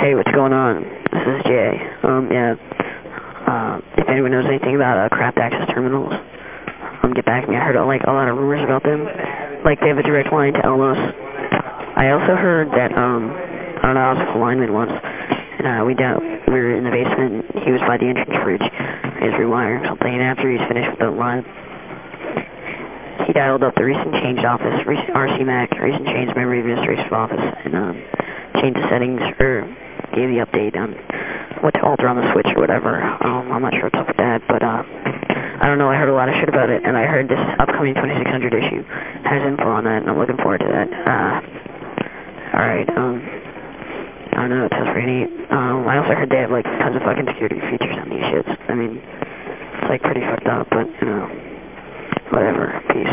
Hey, what's going on? This is Jay. Um, yeah. Uh, if anyone knows anything about uh, craft access terminals, um, get back to me. I heard uh, like a lot of rumors about them. Like they have a direct line to LMOS. I also heard that um, I don't know, I was with a lineman once, and uh, we down we were in the basement. And he was by the entrance bridge. He was rewiring something, and after he was finished with the line, he dialed up the recent changed office, recent RCMAC, recent changed memory administrative office, and um, changed the settings or gave the update on what to alter on the switch or whatever. Um, I'm not sure what's up with that, but uh, I don't know. I heard a lot of shit about it, and I heard this upcoming 2600 issue has info on that, and I'm looking forward to that. Uh, all right. Um, I don't know. It sounds pretty neat. Um, I also heard they have like tons of fucking security features on these shits. I mean, it's like pretty fucked up, but you know, whatever. Peace.